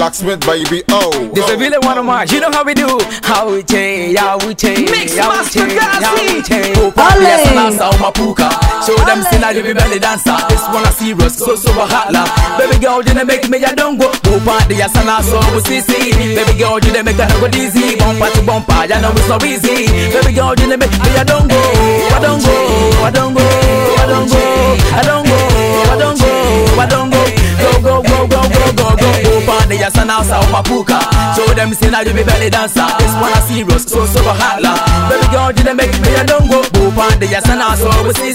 Blacksmith, baby. Oh. This oh. a really one of mine. You know how we do. How we change, how we change, Mix how we Master change, how we Gazi. change. Ole. Yes, and I saw my puka. Show them sin I be belly dancer. This one a serious, so so hotla. Baby girl, you didn't make me a don't go. Go party, yes, and I saw we see see. Baby girl, you didn't make a go easy. Bumper to bumper, you know it's not easy. Baby girl, you didn't make me a don't go. I don't go, I don't go, I don't go, yes, and I saw my puka. Them sin I be belly dancer. This one a serious, so so hotla. Baby girl, you didn't make me a don't go. Go party, yes, and I saw we see.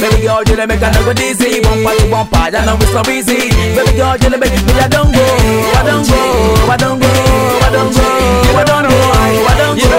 Baby girl, you didn't make a go easy. Bumper to bumper, you know it's not easy. Baby girl, you didn't make me a don't go. I don't go, I don't go, I don't go, I don't go, I don't go,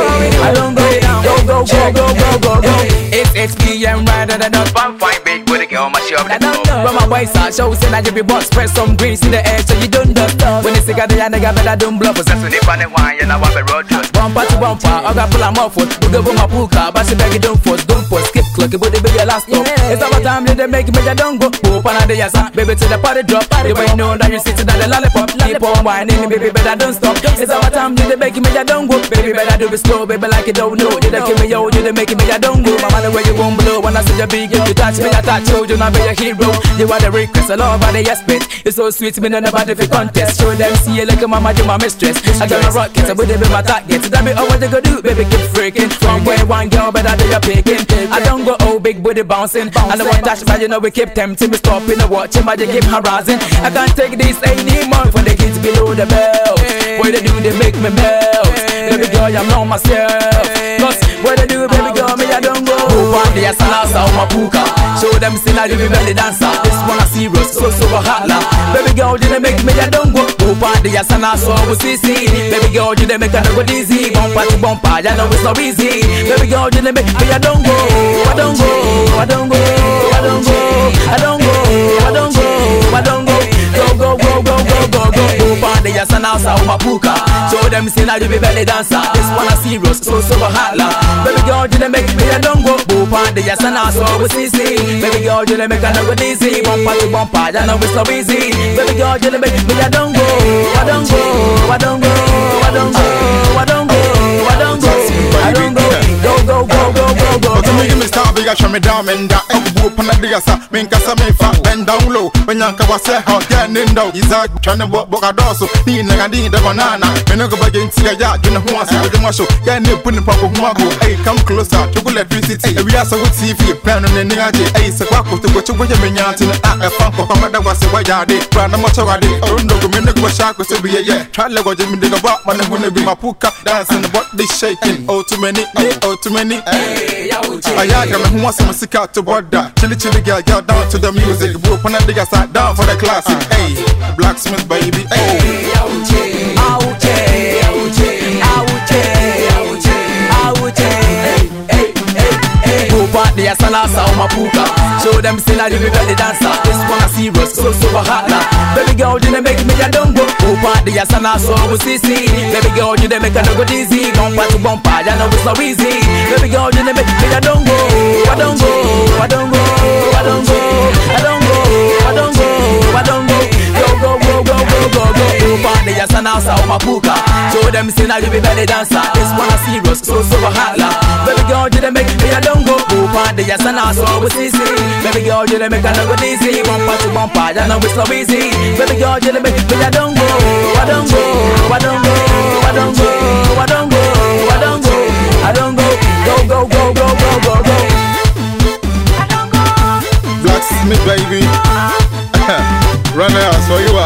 I don't go. Go go go go go go go. It's XPM right at the dot. Fine, fine, booty girl, my shop. I don't know. My boys, I show say that you be boss. Spread some grease in the air so you don't dust. When it's a the nigga better don't bluff. That's when they find the wine, you know, I'm a road. Bumper to bumper, I got pull them off foot. We go my puka, but she beg you don't force, don't force. It would be your last stop. It's about time that they make me, you don't go. Poop on the yasa, baby to the party drop. The way you know that you sit to the lollipop. Keep on whining, baby, better don't stop. It's about time that they make me, you don't go. Baby, better do it slow, baby, like you don't know. You don't give me yo, you don't make me, you don't go. Mama, the way you won't blow when I see your big, you touch me, I touch you, you not be a hero. You are the request, I love how they expect. It's so sweet, me no nobody for contest. Show them see you like a mama, you my mistress. I got my rockets, I would be my target. That be all oh, what they go do, baby, keep freaking. From where one girl, better do your picking. I don't go oh big booty bouncing. I know what touch, but you know we keep tempting me, stopping the watching, but they keep harassing. I can't take this anymore for the kids below the belt. What they do, they make me melt. Baby girl, I'm not myself. On the salsa, my puka. Show them sin I be belly dancer. This one a serious, so so hotla. Baby girl, they make me I don't go. Go on the salsa, we see see. Baby girl, they make a go easy. Bumper to bumper, you know it's not easy. Baby girl, they make me I don't go. I don't go, I don't go, Go on the salsa, my puka. Show them sin I do be belly dancer. This one a serious, so so hotla. Baby girl, you make me I don't go. Go on the salsa, we see see. Baby girl, you make a go easy. Bumper to bumper, you know it's not easy. Baby girl, you make me I don't go. I don't go, I don't go, I don't go, me give me down, and that elbow upon the digger, min kasa me fat, bend down low. When yanka get in down, is that trying to walk boka doso, ni nanga di the banana. Me no go back in tia ya, wants to do my show. Yeah, ni in pop of mago. Hey, come closer, go electricity. We are so with TV, plan on the nigga. Hey, so walk to go to where you mean yantin. Ah, a funk of my was a way I did. Brand much of it. Oh, no, go me no go shark with be a yeah. Try to go Jimmy dig a bop, man, when be my puka dancing, but this shaking. Oh, too many, oh, too many. Got me who wants some out to border. Chilly chilly girl, girl down to the music. Whoop on that digger side down for the classic. Hey, blacksmith baby. Hey, The salsa, my. Show them sin I do be belly dancer. This one a serious, so so hotla. Baby girl, you make me a don't go. Go oh, party, yes and I saw we see see. Baby girl, you make a no go easy. Bumper to bumper, you know it's not easy. Baby girl, you make me a don't. I don't go, I don't go, I don't go, I don't go, I don't go, I don't go. Go go go go go go go. Go party, I saw my puka. Show them sin I do be belly dancer. This one a serious, so so hotla. Baby girl, you make me a don't Go yes and I. Baby girl, you make a go easy. Bumper to bumper, know it's not easy. Baby girl, you make me a don't go. I don't go, I don't go, I don't go, I don't go, I don't go, I don't go. Go go go go go go go. blacksmith baby. Run out, so you are